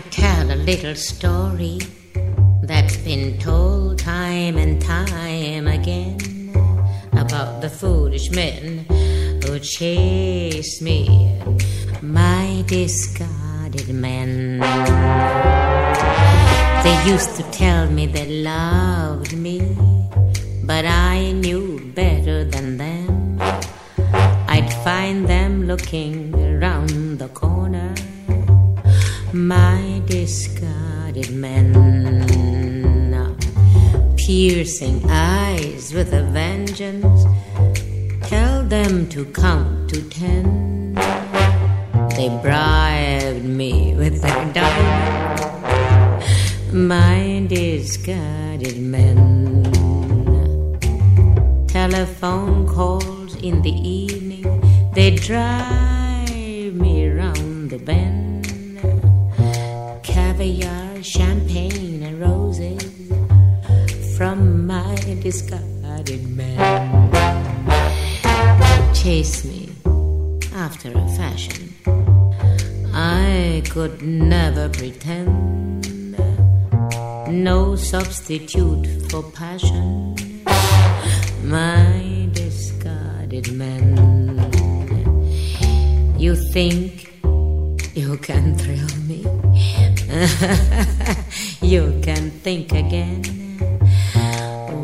to tell a little story that's been told time and time again about the foolish men who chase me, my discarded men. They used to tell me they loved me, but I knew better than them. I'd find them looking around the corner, my discarded men. Piercing eyes with a vengeance, tell them to count to ten. They bribed me with their diamonds, my discarded men. Telephone calls in the evening, they drive me round the bend. Caviar, champagne, and roses from my discarded man. Chase me after a fashion. I could never pretend. No substitute for passion. My discarded man. You think you can thrill me? you can think again.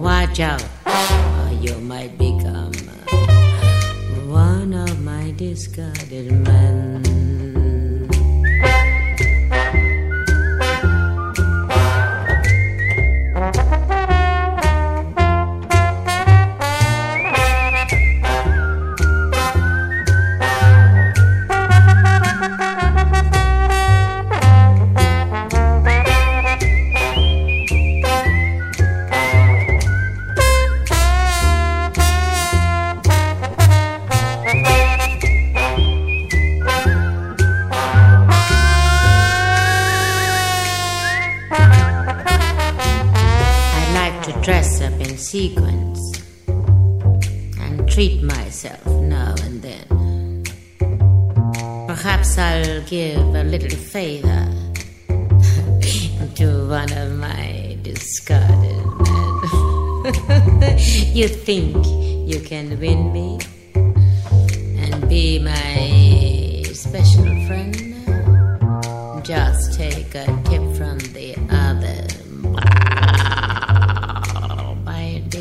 Watch out, or you might become one of my discarded men. Sequins and treat myself now and then. Perhaps I'll give a little favor to one of my discarded men. you think you can win me and be my special friend? Just take a tip from the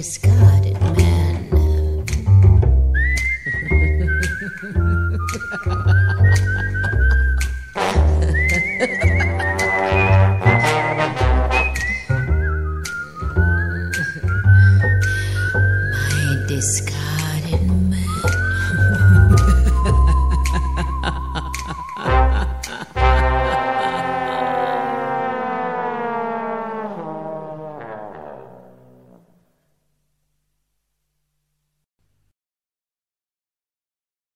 discarded man. My discard.